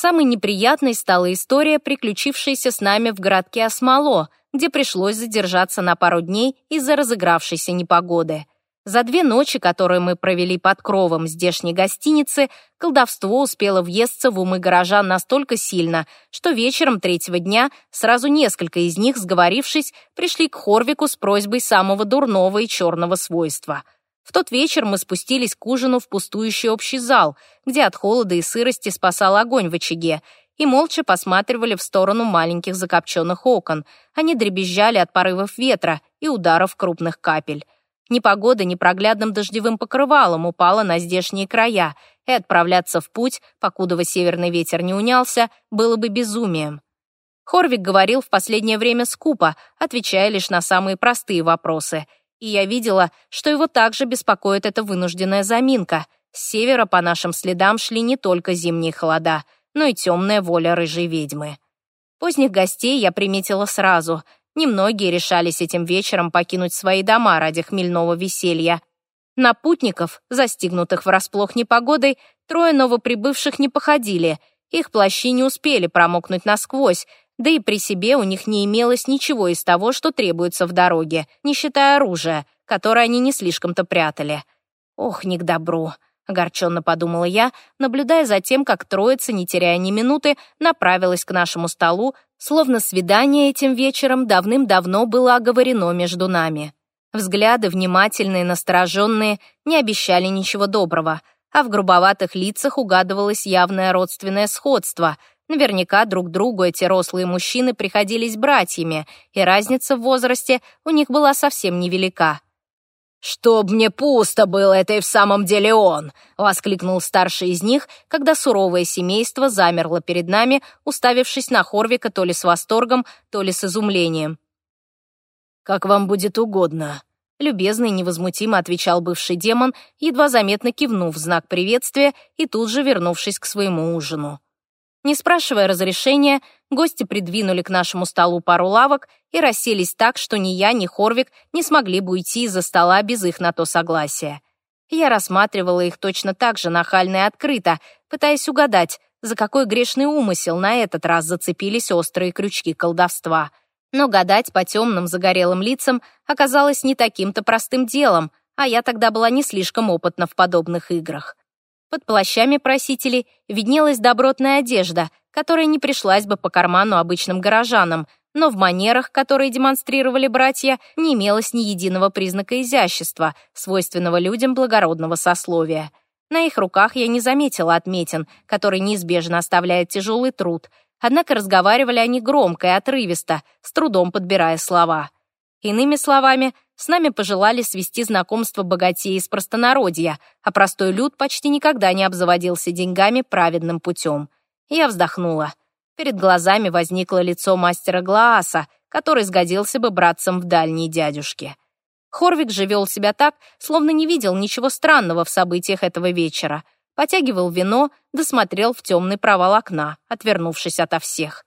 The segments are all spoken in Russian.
Самой неприятной стала история, приключившаяся с нами в городке Осмоло, где пришлось задержаться на пару дней из-за разыгравшейся непогоды. За две ночи, которые мы провели под кровом здешней гостиницы, колдовство успело въесться в умы горожан настолько сильно, что вечером третьего дня сразу несколько из них, сговорившись, пришли к Хорвику с просьбой самого дурного и черного свойства. В тот вечер мы спустились к ужину в пустующий общий зал, где от холода и сырости спасал огонь в очаге, и молча посматривали в сторону маленьких закопченных окон. Они дребезжали от порывов ветра и ударов крупных капель. Непогода непроглядным дождевым покрывалом упала на здешние края, и отправляться в путь, покуда северный ветер не унялся, было бы безумием. Хорвик говорил в последнее время скупо, отвечая лишь на самые простые вопросы. И я видела, что его также беспокоит эта вынужденная заминка. С севера по нашим следам шли не только зимние холода, но и темная воля рыжей ведьмы. Поздних гостей я приметила сразу — Немногие решались этим вечером покинуть свои дома ради хмельного веселья. На путников, застигнутых врасплох непогодой, трое новоприбывших не походили. Их плащи не успели промокнуть насквозь, да и при себе у них не имелось ничего из того, что требуется в дороге, не считая оружия, которое они не слишком-то прятали. Ох, не к добру. Огорченно подумала я, наблюдая за тем, как троица, не теряя ни минуты, направилась к нашему столу, словно свидание этим вечером давным-давно было оговорено между нами. Взгляды, внимательные, настороженные, не обещали ничего доброго, а в грубоватых лицах угадывалось явное родственное сходство. Наверняка друг другу эти рослые мужчины приходились братьями, и разница в возрасте у них была совсем невелика. «Чтоб мне пусто было, это и в самом деле он!» — воскликнул старший из них, когда суровое семейство замерло перед нами, уставившись на Хорвика то ли с восторгом, то ли с изумлением. «Как вам будет угодно», — любезно и невозмутимо отвечал бывший демон, едва заметно кивнув в знак приветствия и тут же вернувшись к своему ужину. Не спрашивая разрешения, гости придвинули к нашему столу пару лавок и расселись так, что ни я, ни Хорвик не смогли бы уйти из-за стола без их на то согласия. Я рассматривала их точно так же нахально и открыто, пытаясь угадать, за какой грешный умысел на этот раз зацепились острые крючки колдовства. Но гадать по темным загорелым лицам оказалось не таким-то простым делом, а я тогда была не слишком опытна в подобных играх. Под плащами просителей виднелась добротная одежда, которая не пришлась бы по карману обычным горожанам, но в манерах, которые демонстрировали братья, не имелось ни единого признака изящества, свойственного людям благородного сословия. На их руках я не заметила отметин, который неизбежно оставляет тяжелый труд, однако разговаривали они громко и отрывисто, с трудом подбирая слова. Иными словами, с нами пожелали свести знакомство богатеи из простонародья, а простой люд почти никогда не обзаводился деньгами праведным путем. Я вздохнула. Перед глазами возникло лицо мастера Глааса, который сгодился бы братцем в дальней дядюшке. Хорвик же вел себя так, словно не видел ничего странного в событиях этого вечера. Потягивал вино, досмотрел в темный провал окна, отвернувшись ото всех.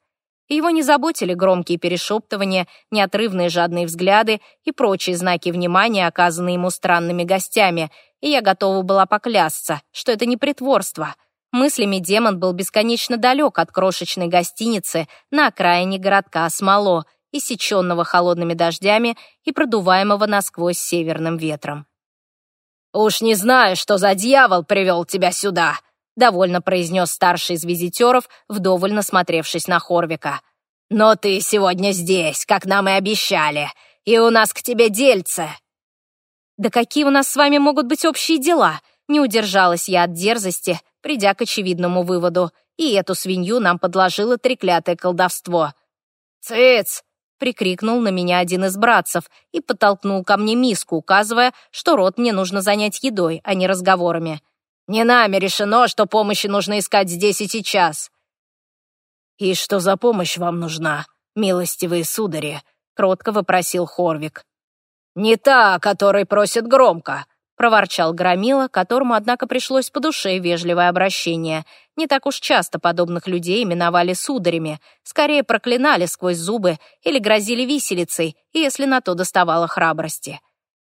Его не заботили громкие перешептывания, неотрывные жадные взгляды и прочие знаки внимания, оказанные ему странными гостями, и я готова была поклясться, что это не притворство. Мыслями демон был бесконечно далек от крошечной гостиницы на окраине городка Смоло, иссеченного холодными дождями и продуваемого насквозь северным ветром. «Уж не знаю, что за дьявол привел тебя сюда», — довольно произнес старший из визитеров, вдоволь насмотревшись на Хорвика. «Но ты сегодня здесь, как нам и обещали, и у нас к тебе дельце». «Да какие у нас с вами могут быть общие дела?» Не удержалась я от дерзости, придя к очевидному выводу, и эту свинью нам подложило треклятое колдовство. «Цыц!» — прикрикнул на меня один из братцев и подтолкнул ко мне миску, указывая, что рот мне нужно занять едой, а не разговорами. Не нами решено, что помощи нужно искать здесь и сейчас». «И что за помощь вам нужна, милостивые судари?» — кротко вопросил Хорвик. «Не та, о которой просят громко», — проворчал Громила, которому, однако, пришлось по душе вежливое обращение. Не так уж часто подобных людей именовали сударями, скорее проклинали сквозь зубы или грозили виселицей, если на то доставало храбрости.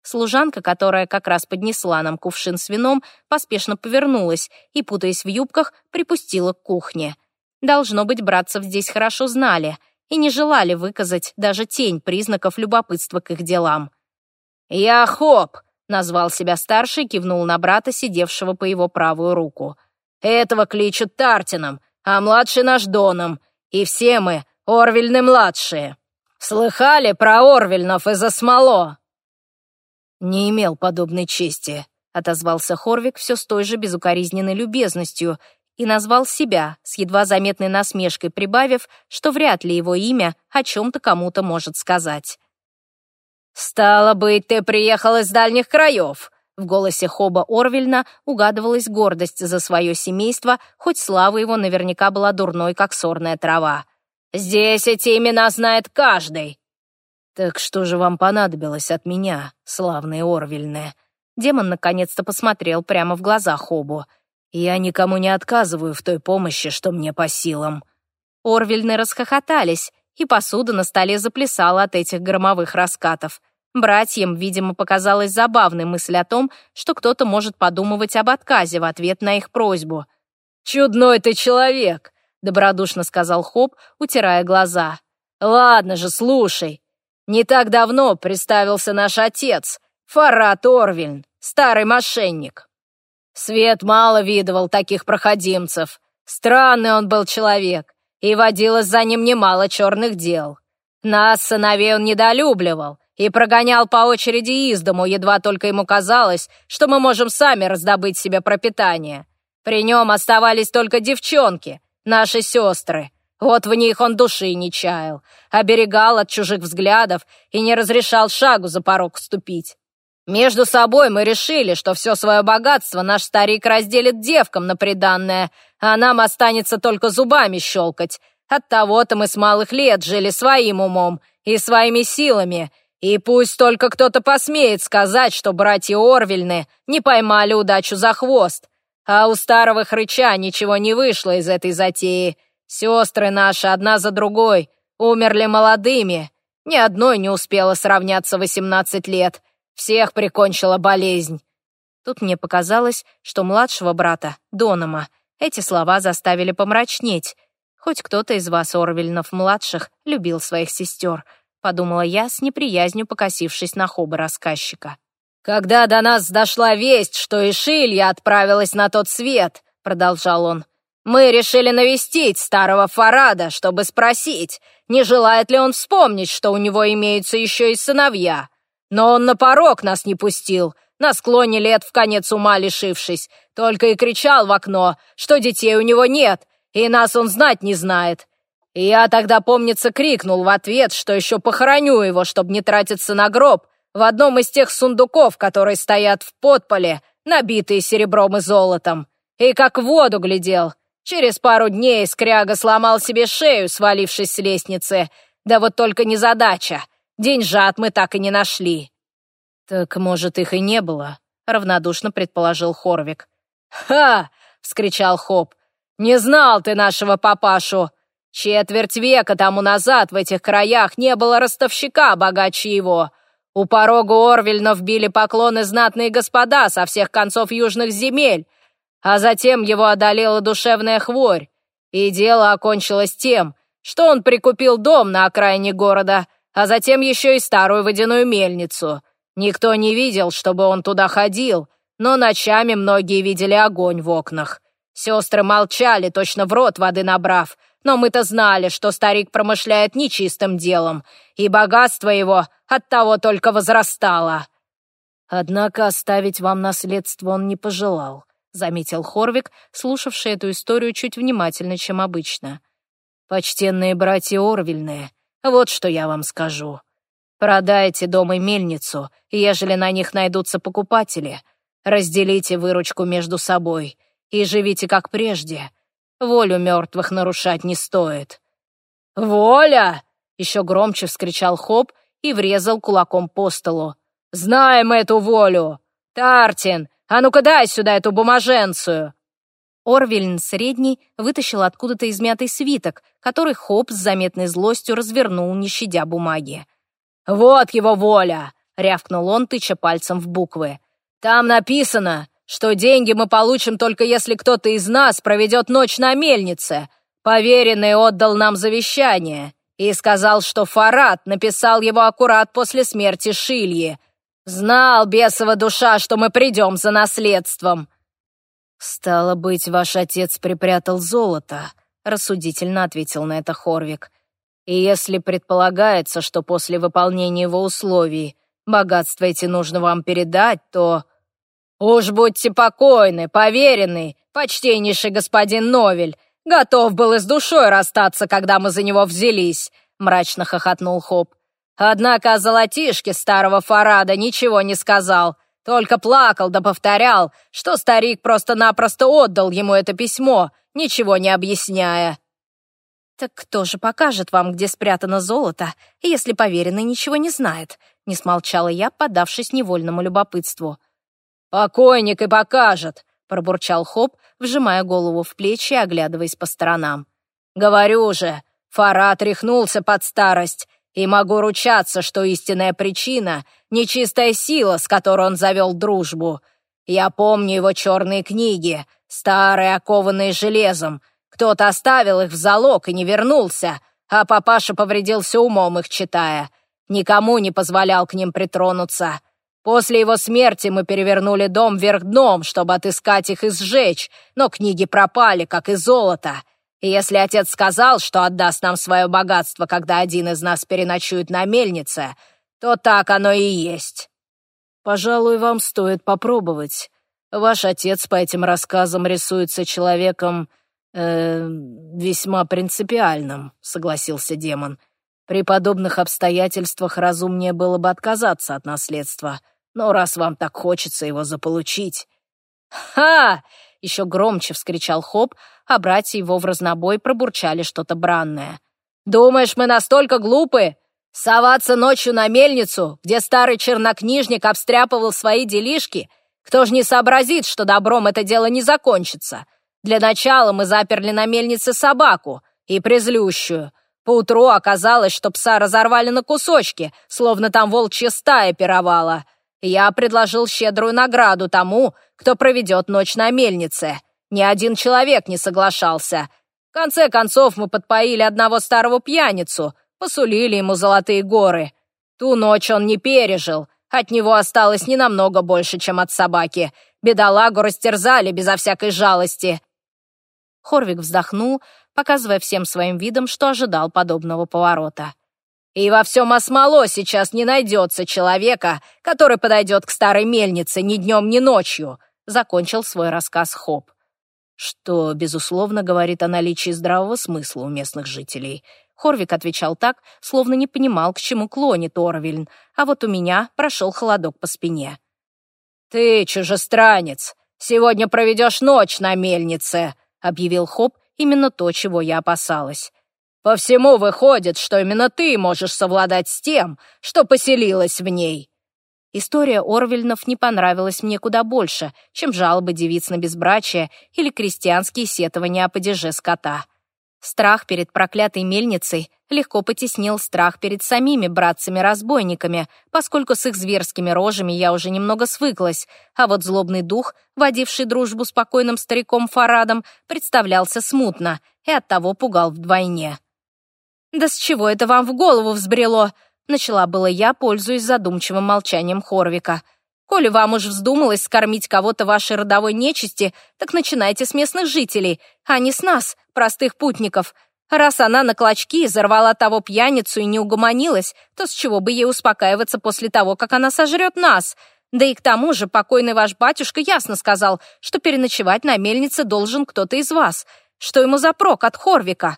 Служанка, которая как раз поднесла нам кувшин с вином, поспешно повернулась и, путаясь в юбках, припустила к кухне. Должно быть, братцев здесь хорошо знали и не желали выказать даже тень признаков любопытства к их делам. «Я Хоп!» — назвал себя старший, кивнул на брата, сидевшего по его правую руку. «Этого кличут Тартином, а младший наш Доном, и все мы Орвельны-младшие. Слыхали про Орвельнов из Осмоло?» «Не имел подобной чести», — отозвался Хорвик все с той же безукоризненной любезностью и назвал себя, с едва заметной насмешкой прибавив, что вряд ли его имя о чем-то кому-то может сказать. «Стало быть, ты приехал из дальних краев!» В голосе Хоба Орвельна угадывалась гордость за свое семейство, хоть слава его наверняка была дурной, как сорная трава. «Здесь эти имена знает каждый!» «Так что же вам понадобилось от меня, славные Орвельны?» Демон наконец-то посмотрел прямо в глаза Хобу. «Я никому не отказываю в той помощи, что мне по силам». Орвельны расхохотались, и посуда на столе заплясала от этих громовых раскатов. Братьям, видимо, показалась забавной мысль о том, что кто-то может подумывать об отказе в ответ на их просьбу. «Чудной ты человек!» — добродушно сказал Хоп, утирая глаза. «Ладно же, слушай. Не так давно представился наш отец, Фарад Орвельн, старый мошенник. Свет мало видывал таких проходимцев. Странный он был человек и водилось за ним немало черных дел. Нас, сыновей, он недолюбливал и прогонял по очереди из дому, едва только ему казалось, что мы можем сами раздобыть себе пропитание. При нем оставались только девчонки, наши сестры. Вот в них он души не чаял, оберегал от чужих взглядов и не разрешал шагу за порог ступить. Между собой мы решили, что все свое богатство наш старик разделит девкам на приданное, а нам останется только зубами щелкать. Оттого-то мы с малых лет жили своим умом и своими силами, и пусть только кто-то посмеет сказать, что братья Орвельны не поймали удачу за хвост. А у старого хрыча ничего не вышло из этой затеи. Сестры наши одна за другой умерли молодыми. Ни одной не успела сравняться восемнадцать лет. Всех прикончила болезнь. Тут мне показалось, что младшего брата, Донома, эти слова заставили помрачнеть. Хоть кто-то из вас, Орвельнов-младших, любил своих сестер, подумала я с неприязнью, покосившись на хоба рассказчика. «Когда до нас дошла весть, что Ишилья отправилась на тот свет», — продолжал он, «мы решили навестить старого Фарада, чтобы спросить, не желает ли он вспомнить, что у него имеются еще и сыновья. Но он на порог нас не пустил, на склоне лет в конец ума лишившись, только и кричал в окно, что детей у него нет, и нас он знать не знает. И я тогда, помнится, крикнул в ответ, что еще похороню его, чтобы не тратиться на гроб, в одном из тех сундуков, которые стоят в подполе, набитые серебром и золотом. И как в воду глядел. Через пару дней скряга сломал себе шею, свалившись с лестницы. Да вот только незадача. Деньжат мы так и не нашли». «Так, может, их и не было?» — равнодушно предположил Хорвик. «Ха!» — вскричал Хоп. «Не знал ты нашего папашу! Четверть века тому назад в этих краях не было ростовщика богаче его. У порога Орвельнов били поклоны знатные господа со всех концов южных земель, а затем его одолела душевная хворь, и дело окончилось тем, что он прикупил дом на окраине города, а затем еще и старую водяную мельницу. Никто не видел, чтобы он туда ходил, но ночами многие видели огонь в окнах. Сестры молчали, точно в рот воды набрав, но мы-то знали, что старик промышляет нечистым делом, и богатство его от того только возрастало. Однако оставить вам наследство он не пожелал, заметил Хорвик, слушавший эту историю чуть внимательнее, чем обычно. Почтенные братья Орвельные, вот что я вам скажу. Продайте дом и мельницу, ежели на них найдутся покупатели. Разделите выручку между собой и живите как прежде. Волю мертвых нарушать не стоит». «Воля!» — еще громче вскричал Хоп и врезал кулаком по столу. «Знаем эту волю! Тартин, а ну-ка дай сюда эту бумаженцию!» Орвельн средний вытащил откуда-то измятый свиток, который Хоп с заметной злостью развернул, не щадя бумаги. «Вот его воля!» — рявкнул он, тыча пальцем в буквы. «Там написано, что деньги мы получим только если кто-то из нас проведет ночь на мельнице. Поверенный отдал нам завещание и сказал, что Фарад написал его аккурат после смерти Шильи. Знал, бесова душа, что мы придем за наследством». «Стало быть, ваш отец припрятал золото», — рассудительно ответил на это Хорвик. «И если предполагается, что после выполнения его условий богатство эти нужно вам передать, то...» «Уж будьте покойны, поверенный, почтеннейший господин Новель, готов был и с душой расстаться, когда мы за него взялись», — мрачно хохотнул Хоп. «Однако о золотишке старого Фарада ничего не сказал, только плакал да повторял, что старик просто-напросто отдал ему это письмо, ничего не объясняя». «Так кто же покажет вам, где спрятано золото, если поверенный ничего не знает?» — не смолчала я, подавшись невольному любопытству. «Покойник и покажет», — пробурчал Хоп, вжимая голову в плечи и оглядываясь по сторонам. «Говорю же, Фарад рехнулся под старость, и могу ручаться, что истинная причина — нечистая сила, с которой он завел дружбу. Я помню его черные книги, старые, окованные железом. Кто-то оставил их в залог и не вернулся, а папаша повредился умом их читая. Никому не позволял к ним притронуться. После его смерти мы перевернули дом вверх дном, чтобы отыскать их и сжечь, но книги пропали, как и золото. Если отец сказал, что отдаст нам свое богатство, когда один из нас переночует на мельнице, то так оно и есть. Пожалуй, вам стоит попробовать. Ваш отец по этим рассказам рисуется человеком э, весьма принципиальным, согласился демон. При подобных обстоятельствах разумнее было бы отказаться от наследства — но раз вам так хочется его заполучить...» «Ха!» — еще громче вскричал Хоп, а братья его в разнобой пробурчали что-то бранное. «Думаешь, мы настолько глупы? Соваться ночью на мельницу, где старый чернокнижник обстряпывал свои делишки? Кто ж не сообразит, что добром это дело не закончится? Для начала мы заперли на мельнице собаку, и презлющую. Поутру оказалось, что пса разорвали на кусочки, словно там волчья стая пировала. Я предложил щедрую награду тому, кто проведет ночь на мельнице. Ни один человек не соглашался. В конце концов мы подпоили одного старого пьяницу, посулили ему золотые горы. Ту ночь он не пережил, от него осталось не намного больше, чем от собаки. Бедолагу растерзали безо всякой жалости. Хорвик вздохнул, показывая всем своим видом, что ожидал подобного поворота. И во всем Осмоло сейчас не найдется человека, который подойдет к старой мельнице ни днем, ни ночью», — закончил свой рассказ Хоп. Что, безусловно, говорит о наличии здравого смысла у местных жителей. Хорвик отвечал так, словно не понимал, к чему клонит Орвельн, а вот у меня прошел холодок по спине. «Ты, чужестранец, сегодня проведешь ночь на мельнице», — объявил Хоп именно то, чего я опасалась. По всему выходит, что именно ты можешь совладать с тем, что поселилась в ней». История Орвельнов не понравилась мне куда больше, чем жалобы девиц на безбрачие или крестьянские сетования о падеже скота. Страх перед проклятой мельницей легко потеснил страх перед самими братцами-разбойниками, поскольку с их зверскими рожами я уже немного свыклась, а вот злобный дух, водивший дружбу с покойным стариком Фарадом, представлялся смутно и оттого пугал вдвойне. «Да с чего это вам в голову взбрело?» Начала было я, пользуясь задумчивым молчанием Хорвика. «Коли вам уж вздумалось скормить кого-то вашей родовой нечисти, так начинайте с местных жителей, а не с нас, простых путников. Раз она на клочки взорвала того пьяницу и не угомонилась, то с чего бы ей успокаиваться после того, как она сожрет нас?» Да и к тому же покойный ваш батюшка ясно сказал, что переночевать на мельнице должен кто-то из вас. Что ему за прок от Хорвика?»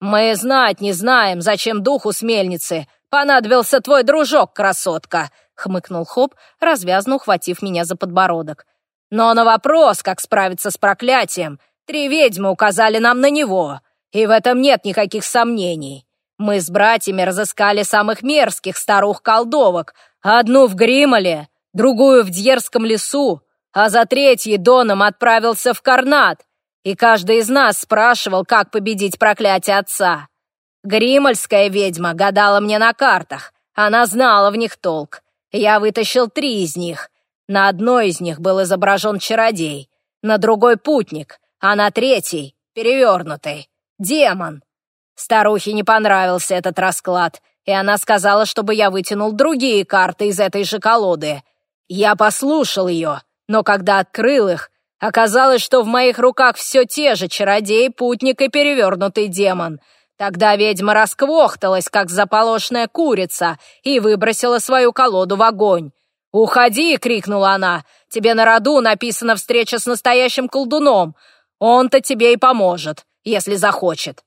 «Мы знать не знаем, зачем духу с мельницы. Понадобился твой дружок, красотка», — хмыкнул Хоп, развязно ухватив меня за подбородок. «Но на вопрос, как справиться с проклятием, три ведьмы указали нам на него, и в этом нет никаких сомнений. Мы с братьями разыскали самых мерзких старух-колдовок, одну в Гримоле, другую в Дьерском лесу, а за третьей Доном отправился в Карнат, и каждый из нас спрашивал, как победить проклятие отца. Гримольская ведьма гадала мне на картах. Она знала в них толк. Я вытащил три из них. На одной из них был изображен чародей, на другой — путник, а на третьей — перевернутый. демон. Старухе не понравился этот расклад, и она сказала, чтобы я вытянул другие карты из этой же колоды. Я послушал ее, но когда открыл их, оказалось, что в моих руках все те же чародей, путник и перевернутый демон. Тогда ведьма расквохталась, как заполошная курица, и выбросила свою колоду в огонь. «Уходи!» — крикнула она. «Тебе на роду написана встреча с настоящим колдуном. Он-то тебе и поможет, если захочет».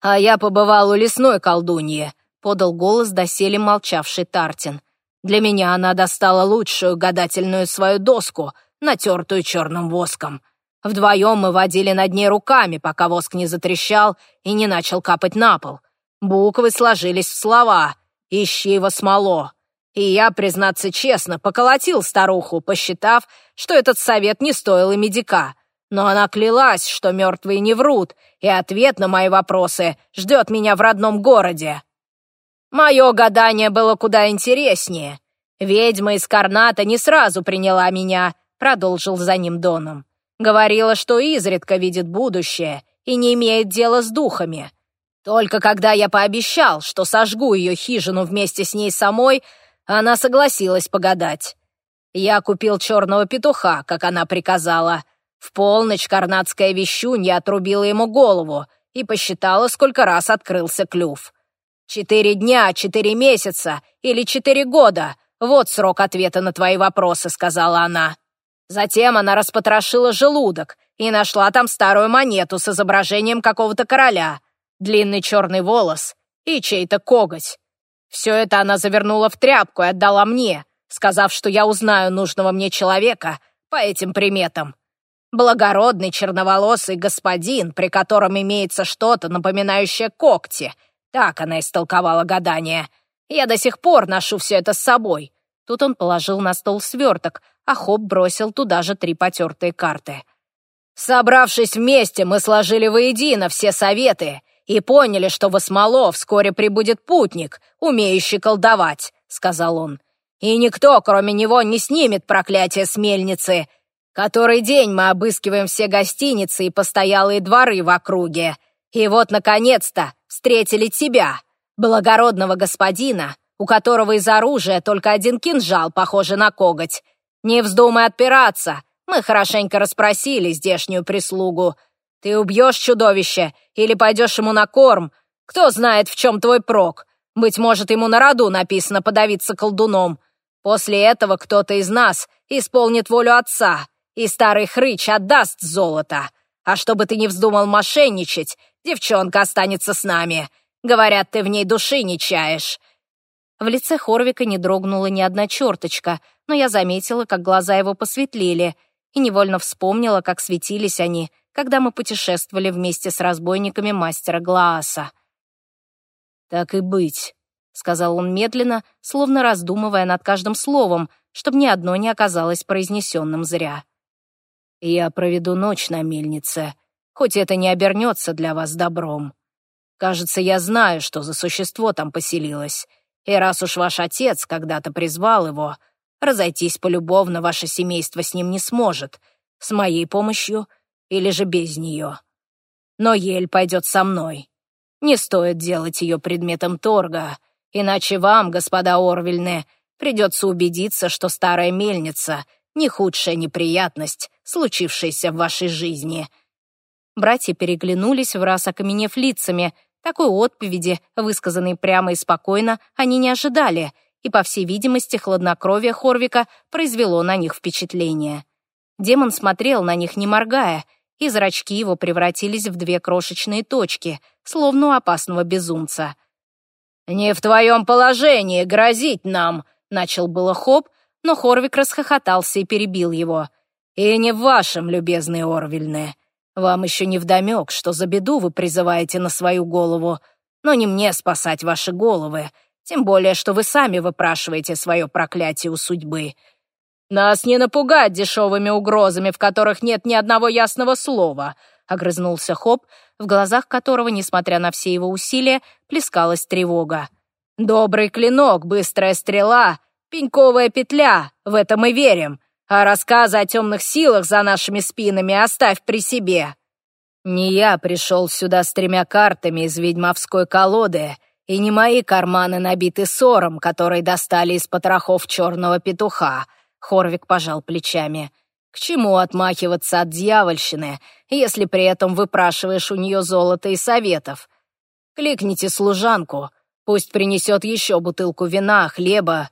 «А я побывал у лесной колдуньи», — подал голос доселе молчавший Тартин. «Для меня она достала лучшую гадательную свою доску, натертую черным воском. Вдвоем мы водили над ней руками, пока воск не затрещал и не начал капать на пол. Буквы сложились в слова «Ищи его смоло». И я, признаться честно, поколотил старуху, посчитав, что этот совет не стоил и медика. Но она клялась, что мертвые не врут, и ответ на мои вопросы ждет меня в родном городе. Мое гадание было куда интереснее. Ведьма из Карната не сразу приняла меня, продолжил за ним Доном. Говорила, что изредка видит будущее и не имеет дела с духами. Только когда я пообещал, что сожгу ее хижину вместе с ней самой, она согласилась погадать. Я купил черного петуха, как она приказала. В полночь карнадская вещунья отрубила ему голову и посчитала, сколько раз открылся клюв. Четыре дня, четыре месяца или четыре года — вот срок ответа на твои вопросы, сказала она. Затем она распотрошила желудок и нашла там старую монету с изображением какого-то короля, длинный черный волос и чей-то коготь. Все это она завернула в тряпку и отдала мне, сказав, что я узнаю нужного мне человека по этим приметам. Благородный черноволосый господин, при котором имеется что-то, напоминающее когти. Так она истолковала гадание. Я до сих пор ношу все это с собой. Тут он положил на стол сверток, а Хоп бросил туда же три потертые карты. Собравшись вместе, мы сложили воедино все советы и поняли, что в Осмоло вскоре прибудет путник, умеющий колдовать», — сказал он. «И никто, кроме него, не снимет проклятие с мельницы. Который день мы обыскиваем все гостиницы и постоялые дворы в округе. И вот, наконец-то, встретили тебя, благородного господина, у которого из оружия только один кинжал, похожий на коготь. Не вздумай отпираться, мы хорошенько расспросили здешнюю прислугу». Ты убьешь чудовище или пойдешь ему на корм? Кто знает, в чем твой прок? Быть может, ему на роду написано подавиться колдуном. После этого кто-то из нас исполнит волю отца, и старый хрыч отдаст золото. А чтобы ты не вздумал мошенничать, девчонка останется с нами. Говорят, ты в ней души не чаешь». В лице Хорвика не дрогнула ни одна черточка, но я заметила, как глаза его посветлели, и невольно вспомнила, как светились они — когда мы путешествовали вместе с разбойниками мастера Глааса. «Так и быть», — сказал он медленно, словно раздумывая над каждым словом, чтобы ни одно не оказалось произнесенным зря. «Я проведу ночь на мельнице, хоть это не обернется для вас добром. Кажется, я знаю, что за существо там поселилось, и раз уж ваш отец когда-то призвал его, разойтись полюбовно ваше семейство с ним не сможет. С моей помощью — или же без нее. Но Ель пойдет со мной. Не стоит делать ее предметом торга, иначе вам, господа Орвельны, придется убедиться, что старая мельница — не худшая неприятность, случившаяся в вашей жизни». Братья переглянулись, в раз окаменев лицами. Такой отповеди, высказанной прямо и спокойно, они не ожидали, и, по всей видимости, хладнокровие Хорвика произвело на них впечатление. Демон смотрел на них, не моргая, и зрачки его превратились в две крошечные точки, словно у опасного безумца. «Не в твоем положении грозить нам!» — начал было Хоп, но Хорвик расхохотался и перебил его. «И не в вашем, любезные Орвельны. Вам еще не вдомек, что за беду вы призываете на свою голову, но не мне спасать ваши головы, тем более, что вы сами выпрашиваете свое проклятие у судьбы. «Нас не напугать дешевыми угрозами, в которых нет ни одного ясного слова», — огрызнулся Хоп, в глазах которого, несмотря на все его усилия, плескалась тревога. «Добрый клинок, быстрая стрела, пеньковая петля, в это мы верим, а рассказы о темных силах за нашими спинами оставь при себе». «Не я пришел сюда с тремя картами из ведьмовской колоды, и не мои карманы набиты ссором, который достали из потрохов черного петуха», — Хорвик пожал плечами. «К чему отмахиваться от дьявольщины, если при этом выпрашиваешь у нее золото и советов? Кликните служанку, пусть принесет еще бутылку вина, хлеба,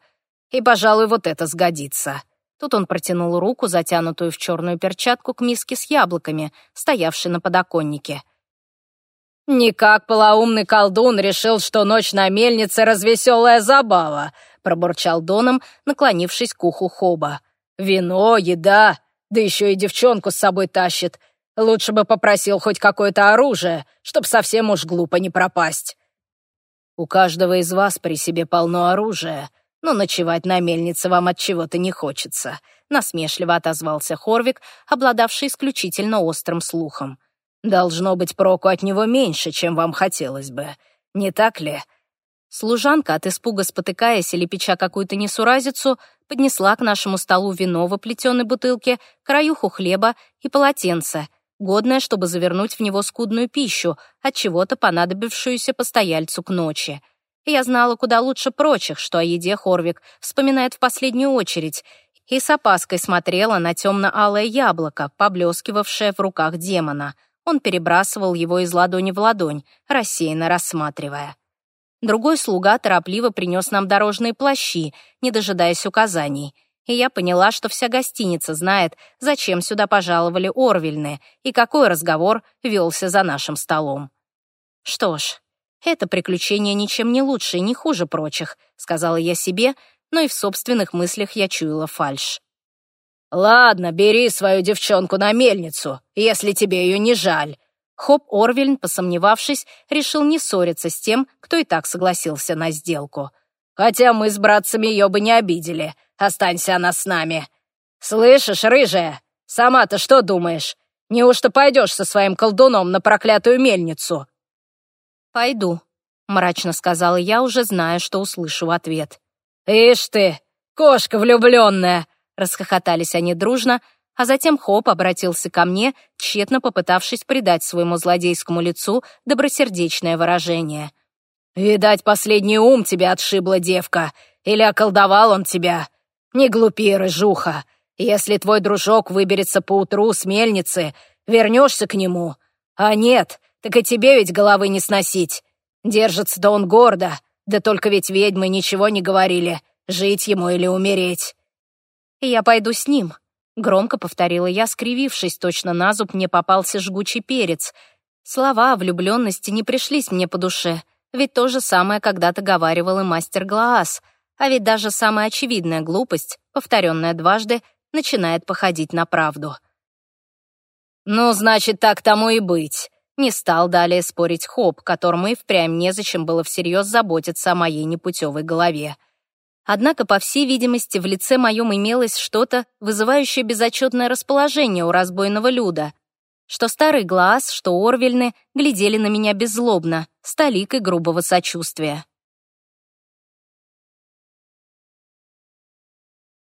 и, пожалуй, вот это сгодится». Тут он протянул руку, затянутую в черную перчатку, к миске с яблоками, стоявшей на подоконнике. «Никак полоумный колдун решил, что ночь на мельнице — развеселая забава», — пробурчал Доном, наклонившись к уху Хоба. «Вино, еда, да еще и девчонку с собой тащит. Лучше бы попросил хоть какое-то оружие, чтоб совсем уж глупо не пропасть». «У каждого из вас при себе полно оружия», но ночевать на мельнице вам от чего-то не хочется», — насмешливо отозвался Хорвик, обладавший исключительно острым слухом. «Должно быть проку от него меньше, чем вам хотелось бы. Не так ли?» Служанка, от испуга спотыкаясь или печа какую-то несуразицу, поднесла к нашему столу вино в оплетенной бутылке, краюху хлеба и полотенце, годное, чтобы завернуть в него скудную пищу, от чего-то понадобившуюся постояльцу к ночи. Я знала куда лучше прочих, что о еде Хорвик вспоминает в последнюю очередь, и с опаской смотрела на темно-алое яблоко, поблескивавшее в руках демона. Он перебрасывал его из ладони в ладонь, рассеянно рассматривая. Другой слуга торопливо принес нам дорожные плащи, не дожидаясь указаний. И я поняла, что вся гостиница знает, зачем сюда пожаловали Орвельны и какой разговор велся за нашим столом. Что ж, «Это приключение ничем не лучше и не хуже прочих», — сказала я себе, но и в собственных мыслях я чуяла фальшь. «Ладно, бери свою девчонку на мельницу, если тебе ее не жаль». Хоп Орвельн, посомневавшись, решил не ссориться с тем, кто и так согласился на сделку. «Хотя мы с братцами ее бы не обидели. Останься она с нами. Слышишь, рыжая, сама-то что думаешь? Неужто пойдешь со своим колдуном на проклятую мельницу?» «Пойду», — мрачно сказала я, уже зная, что услышу ответ. «Ишь ты, кошка влюбленная!» — расхохотались они дружно, а затем Хоп обратился ко мне, тщетно попытавшись придать своему злодейскому лицу добросердечное выражение. «Видать, последний ум тебя отшибла, девка, или околдовал он тебя. Не глупи, рыжуха. Если твой дружок выберется поутру с мельницы, вернешься к нему. А нет, так и тебе ведь головы не сносить. Держится-то он гордо, да только ведь ведьмы ничего не говорили, жить ему или умереть. «Я пойду с ним», — громко повторила я, скривившись, точно на зуб мне попался жгучий перец. Слова о влюбленности не пришлись мне по душе, ведь то же самое когда-то говаривал и мастер Глаас, а ведь даже самая очевидная глупость, повторенная дважды, начинает походить на правду. «Ну, значит, так тому и быть. Не стал далее спорить Хоп, которому и впрямь незачем было всерьез заботиться о моей непутевой голове. Однако, по всей видимости, в лице моем имелось что-то, вызывающее безотчетное расположение у разбойного люда. Что старый глаз, что Орвельны глядели на меня беззлобно, с толикой грубого сочувствия.